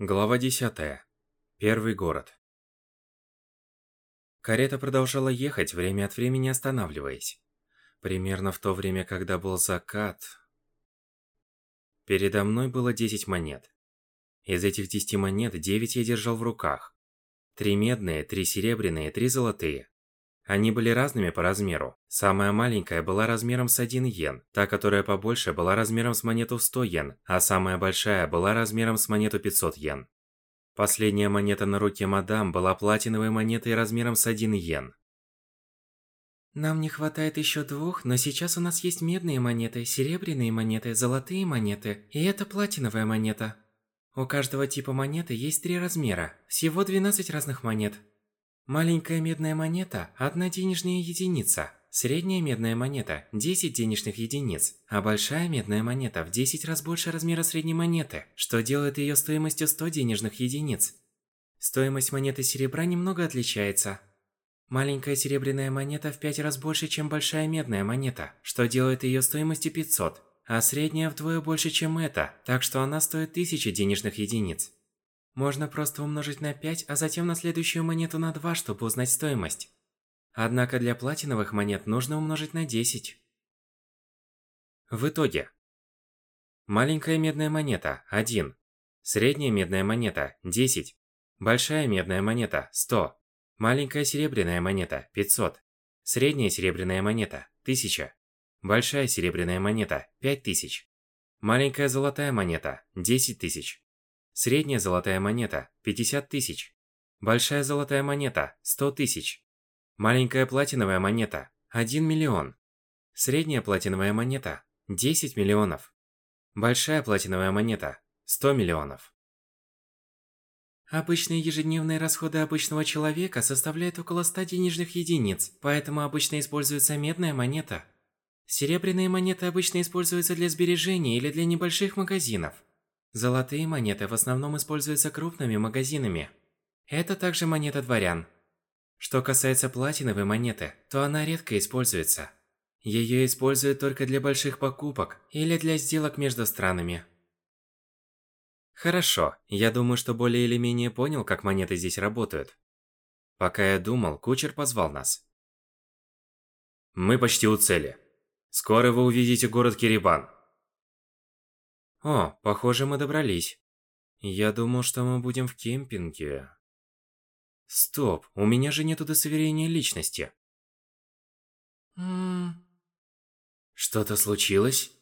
Глава 10. Первый город. Карета продолжала ехать, время от времени останавливаясь. Примерно в то время, когда был закат... Передо мной было 10 монет. Из этих 10 монет 9 я держал в руках. Три медные, три серебряные, три золотые. Они были разными по размеру. Самая маленькая была размером с 1 йен, та, которая побольше, была размером с монету в 100 йен, а самая большая была размером с монету 500 йен. Последняя монета на руке мадам была платиновой монетой размером с 1 йен. Нам не хватает еще двух, но сейчас у нас есть медные монеты, серебряные монеты, золотые монеты, и это платиновая монета. У каждого типа монеты есть три размера, всего 12 разных монет. Маленькая медная монета – одна денежная единица. Средняя медная монета – 10 денежных единиц, а большая медная монета в 10 раз больше размера средней монеты, что делает ее стоимостью 100 денежных единиц. Стоимость монеты серебра немного отличается. Маленькая серебряная монета в 5 раз больше, чем большая медная монета, что делает ее стоимостью 500, а средняя вдвое больше, чем эта, так что она стоит 1000 денежных единиц. Можно просто умножить на 5, а затем на следующую монету на 2, чтобы узнать стоимость. Однако для платиновых монет нужно умножить на 10. В итоге. Маленькая медная монета – 1. Средняя медная монета – 10. Большая медная монета – 100. Маленькая серебряная монета – 500. Средняя серебряная монета – 1000. Большая серебряная монета – 5000. Маленькая золотая монета – 10 тысяч. Средняя золотая монета – 50 тысяч. Большая золотая монета – 100 тысяч. Маленькая платиновая монета – 1 миллион. Средняя платиновая монета – 10 миллионов. Большая платиновая монета – 100 миллионов. Обычные ежедневные расходы обычного человека составляют около 100 денежных единиц, поэтому обычно используется медная монета. Серебряные монеты обычно используются для сбережения или для небольших магазинов. Золотые монеты в основном используются крупными магазинами. Это также монета дворян. Что касается платиновой монеты, то она редко используется. Ее используют только для больших покупок или для сделок между странами. Хорошо, я думаю, что более или менее понял, как монеты здесь работают. Пока я думал, кучер позвал нас. Мы почти у цели. Скоро вы увидите город Кирибан. О, похоже, мы добрались. Я думал, что мы будем в кемпинге. Стоп, у меня же нет удостоверения личности. Что-то случилось?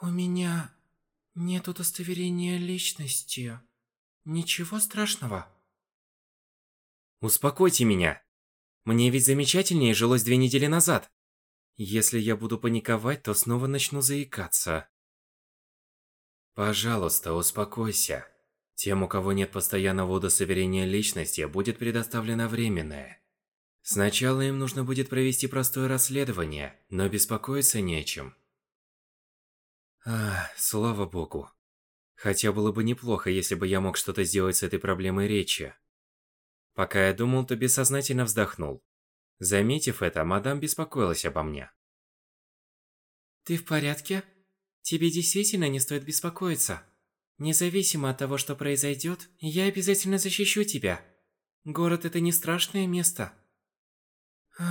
У меня нет удостоверения личности. Ничего страшного. Успокойте меня. Мне ведь замечательнее жилось две недели назад. Если я буду паниковать, то снова начну заикаться. Пожалуйста, успокойся. Тем, у кого нет постоянного удостоверения личности, будет предоставлено временное. Сначала им нужно будет провести простое расследование, но беспокоиться не о чем. Ах, слава богу. Хотя было бы неплохо, если бы я мог что-то сделать с этой проблемой речи. Пока я думал, то бессознательно вздохнул. Заметив это, мадам беспокоилась обо мне. Ты в порядке? Тебе действительно не стоит беспокоиться. Независимо от того, что произойдет, я обязательно защищу тебя. Город – это не страшное место.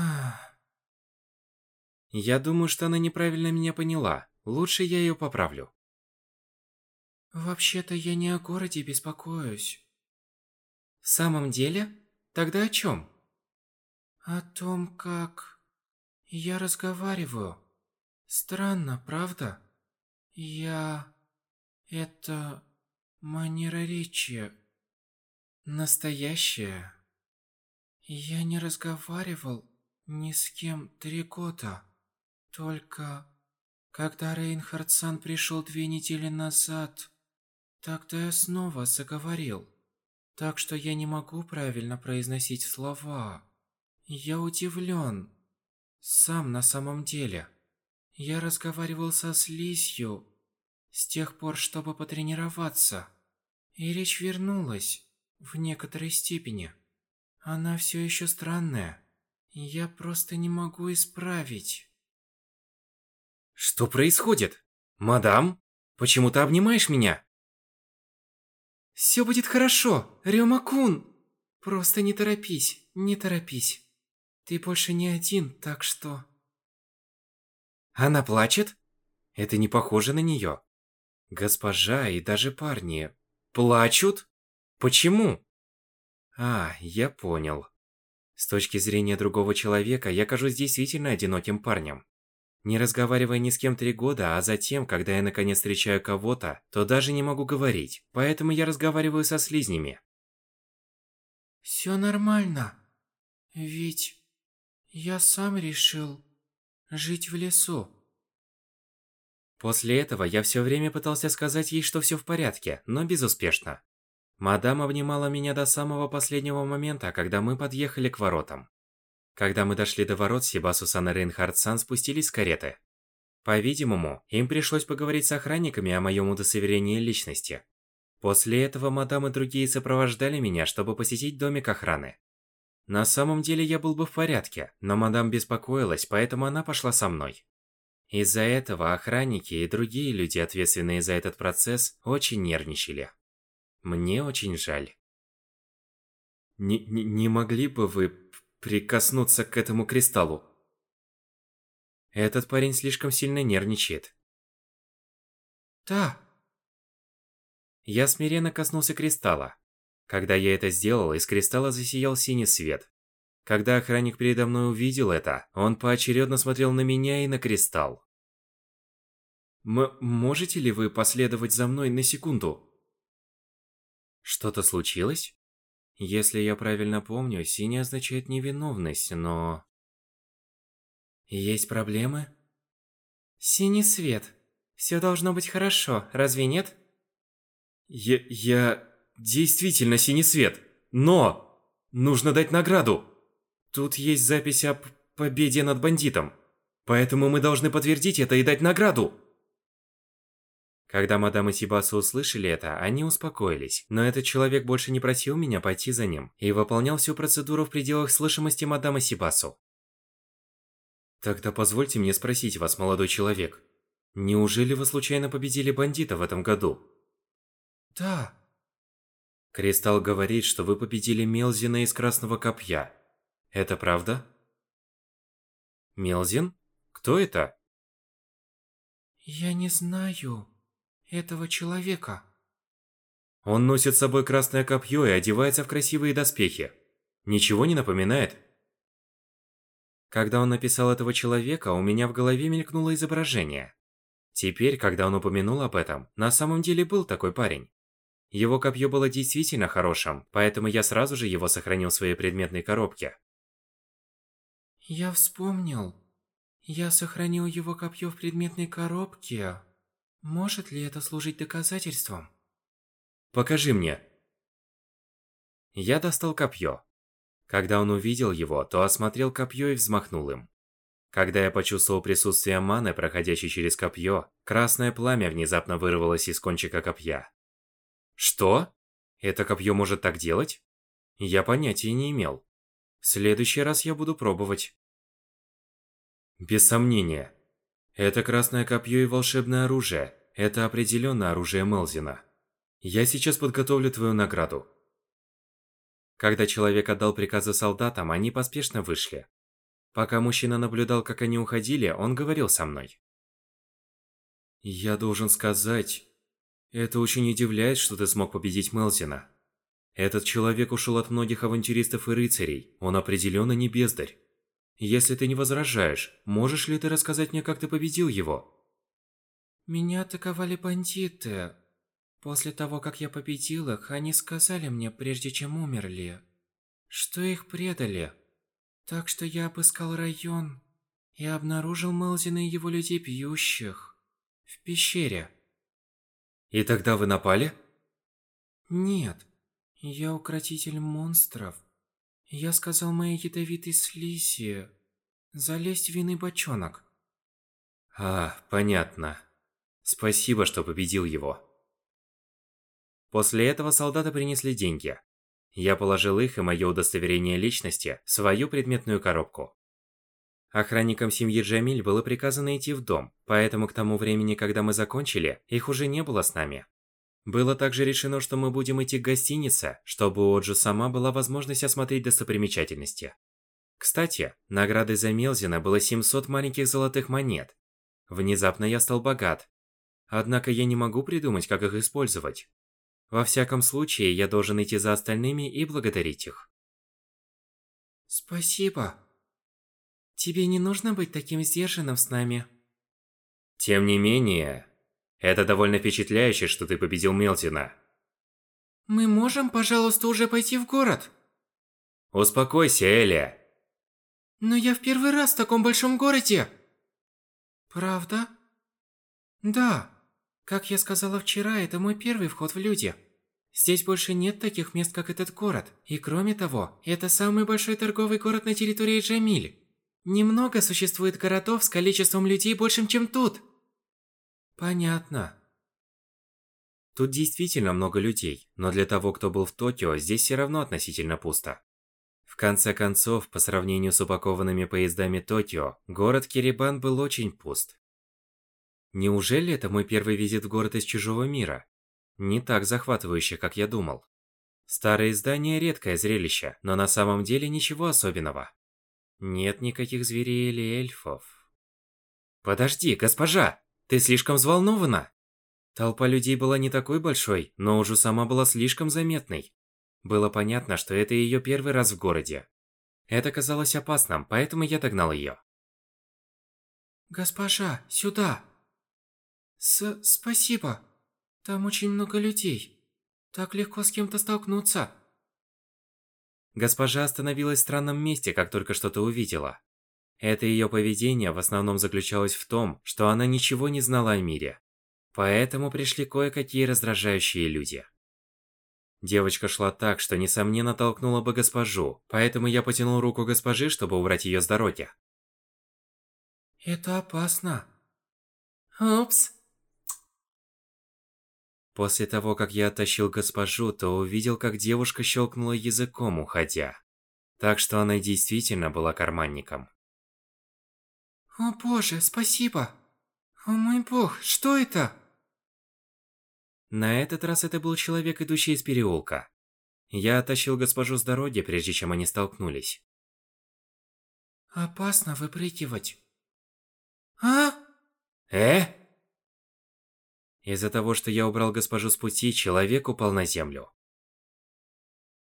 Я думаю, что она неправильно меня поняла. Лучше я ее поправлю. Вообще-то я не о городе беспокоюсь. В самом деле? Тогда о чем? О том, как... Я разговариваю. Странно, правда? Я... Это... манера речи... настоящая. Я не разговаривал ни с кем три года. Только... Когда Рейнхардсан пришел две недели назад, тогда я снова заговорил. Так что я не могу правильно произносить слова. Я удивлен. Сам на самом деле. Я разговаривал со слизью с тех пор, чтобы потренироваться. И речь вернулась в некоторой степени. Она все еще странная. Я просто не могу исправить. Что происходит? Мадам, почему ты обнимаешь меня? Все будет хорошо, Рёма-кун! Просто не торопись, не торопись. Ты больше не один, так что... Она плачет? Это не похоже на нее. Госпожа и даже парни плачут? Почему? А, я понял. С точки зрения другого человека, я кажусь действительно одиноким парнем. Не разговаривая ни с кем три года, а затем, когда я наконец встречаю кого-то, то даже не могу говорить, поэтому я разговариваю со слизнями. Все нормально. Ведь я сам решил жить в лесу. После этого я все время пытался сказать ей, что все в порядке, но безуспешно. Мадам обнимала меня до самого последнего момента, когда мы подъехали к воротам. Когда мы дошли до ворот, Сибасу-сан и Рейнхард-сан спустились с кареты. По-видимому, им пришлось поговорить с охранниками о моем удостоверении личности. После этого мадам и другие сопровождали меня, чтобы посетить домик охраны. На самом деле я был бы в порядке, но мадам беспокоилась, поэтому она пошла со мной. Из-за этого охранники и другие люди, ответственные за этот процесс, очень нервничали. Мне очень жаль. Не, не, не могли бы вы прикоснуться к этому кристаллу? Этот парень слишком сильно нервничает. Да. Я смиренно коснулся кристалла. Когда я это сделал, из кристалла засиял синий свет. Когда охранник передо мной увидел это, он поочередно смотрел на меня и на кристалл. М можете ли вы последовать за мной на секунду? Что-то случилось? Если я правильно помню, синий означает невиновность, но... Есть проблемы? Синий свет. Все должно быть хорошо, разве нет? Я... я... действительно синий свет. Но... Нужно дать награду. Тут есть запись о победе над бандитом. Поэтому мы должны подтвердить это и дать награду. Когда мадам и Сибасу услышали это, они успокоились, но этот человек больше не просил меня пойти за ним и выполнял всю процедуру в пределах слышимости мадам и Сибасу. Тогда позвольте мне спросить вас, молодой человек. Неужели вы случайно победили бандита в этом году? Да. Кристалл говорит, что вы победили Мелзина из Красного Копья. Это правда? Мелзин? Кто это? Я не знаю этого человека. Он носит с собой красное копье и одевается в красивые доспехи. Ничего не напоминает? Когда он написал этого человека, у меня в голове мелькнуло изображение. Теперь, когда он упомянул об этом, на самом деле был такой парень. Его копье было действительно хорошим, поэтому я сразу же его сохранил в своей предметной коробке. Я вспомнил. Я сохранил его копье в предметной коробке. Может ли это служить доказательством? Покажи мне. Я достал копье. Когда он увидел его, то осмотрел копье и взмахнул им. Когда я почувствовал присутствие маны, проходящей через копье, красное пламя внезапно вырвалось из кончика копья. Что? Это копье может так делать? Я понятия не имел. В следующий раз я буду пробовать. Без сомнения, это красное копье и волшебное оружие. Это определенно оружие Мелзина. Я сейчас подготовлю твою награду. Когда человек отдал приказы солдатам, они поспешно вышли. Пока мужчина наблюдал, как они уходили, он говорил со мной. Я должен сказать, это очень удивляет, что ты смог победить Мелзина. Этот человек ушел от многих авантюристов и рыцарей, он определенно не бездарь. Если ты не возражаешь, можешь ли ты рассказать мне, как ты победил его? Меня атаковали бандиты. После того, как я победил их, они сказали мне, прежде чем умерли, что их предали. Так что я обыскал район и обнаружил Мелзина и его людей пьющих в пещере. И тогда вы напали? Нет, я укротитель монстров. Я сказал моей ядовитой слизи залезть в винный бочонок. А, понятно. Спасибо, что победил его. После этого солдаты принесли деньги. Я положил их и мое удостоверение личности в свою предметную коробку. Охранникам семьи Джамиль было приказано идти в дом, поэтому к тому времени, когда мы закончили, их уже не было с нами. Было также решено, что мы будем идти к гостинице, чтобы у Оджи сама была возможность осмотреть достопримечательности. Кстати, наградой за Мелзина было 700 маленьких золотых монет. Внезапно я стал богат. Однако я не могу придумать, как их использовать. Во всяком случае, я должен идти за остальными и благодарить их. Спасибо. Тебе не нужно быть таким сдержанным с нами. Тем не менее, это довольно впечатляюще, что ты победил Мелтина. Мы можем, пожалуйста, уже пойти в город? Успокойся, Эля. Но я в первый раз в таком большом городе. Правда? Да. Как я сказала вчера, это мой первый вход в люди. Здесь больше нет таких мест, как этот город. И кроме того, это самый большой торговый город на территории Джамиль. Немного существует городов с количеством людей большим, чем тут. Понятно. Тут действительно много людей, но для того, кто был в Токио, здесь все равно относительно пусто. В конце концов, по сравнению с упакованными поездами Токио, город Кирибан был очень пуст. Неужели это мой первый визит в город из чужого мира? Не так захватывающе, как я думал. Старые здания – редкое зрелище, но на самом деле ничего особенного. Нет никаких зверей или эльфов. Подожди, госпожа! Ты слишком взволнована. Толпа людей была не такой большой, но уже сама была слишком заметной. Было понятно, что это ее первый раз в городе. Это казалось опасным, поэтому я догнал ее. Госпожа, сюда. С спасибо. Там очень много людей. Так легко с кем-то столкнуться. Госпожа остановилась в странном месте, как только что-то увидела. Это ее поведение в основном заключалось в том, что она ничего не знала о мире. Поэтому пришли кое-какие раздражающие люди. Девочка шла так, что несомненно толкнула бы госпожу, поэтому я потянул руку госпожи, чтобы убрать ее с дороги. Это опасно. Упс. После того, как я оттащил госпожу, то увидел, как девушка щелкнула языком, уходя. Так что она действительно была карманником. О боже, спасибо. О мой бог, что это? На этот раз это был человек, идущий из переулка. Я оттащил госпожу с дороги, прежде чем они столкнулись. Опасно выпрыгивать. А? Э? Из-за того, что я убрал госпожу с пути, человек упал на землю.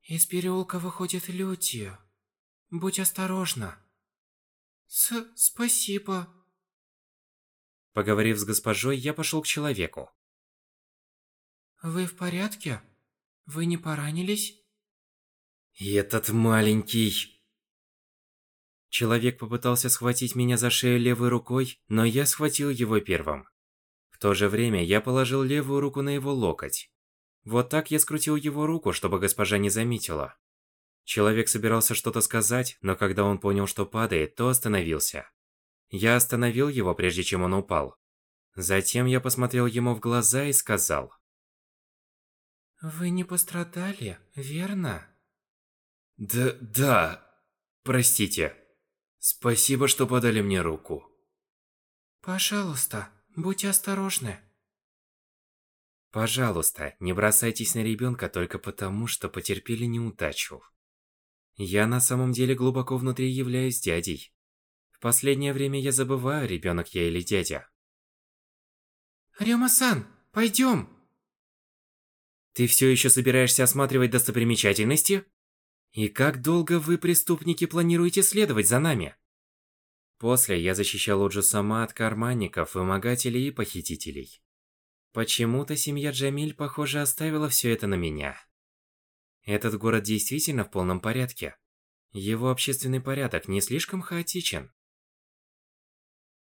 Из переулка выходят люди. Будь осторожна. С спасибо. Поговорив с госпожой, я пошел к человеку. Вы в порядке? Вы не поранились? Этот маленький... Человек попытался схватить меня за шею левой рукой, но я схватил его первым. В то же время я положил левую руку на его локоть. Вот так я скрутил его руку, чтобы госпожа не заметила. Человек собирался что-то сказать, но когда он понял, что падает, то остановился. Я остановил его, прежде чем он упал. Затем я посмотрел ему в глаза и сказал. Вы не пострадали, верно? Да, да. Простите. Спасибо, что подали мне руку. Пожалуйста, будьте осторожны. Пожалуйста, не бросайтесь на ребенка только потому, что потерпели неудачу. Я на самом деле глубоко внутри являюсь дядей. В последнее время я забываю, ребенок я или дядя. Рёма-сан, пойдём! Ты все еще собираешься осматривать достопримечательности? И как долго вы, преступники, планируете следовать за нами? После я защищал Уджу сама от карманников, вымогателей и похитителей. Почему-то семья Джамиль, похоже, оставила все это на меня. Этот город действительно в полном порядке. Его общественный порядок не слишком хаотичен.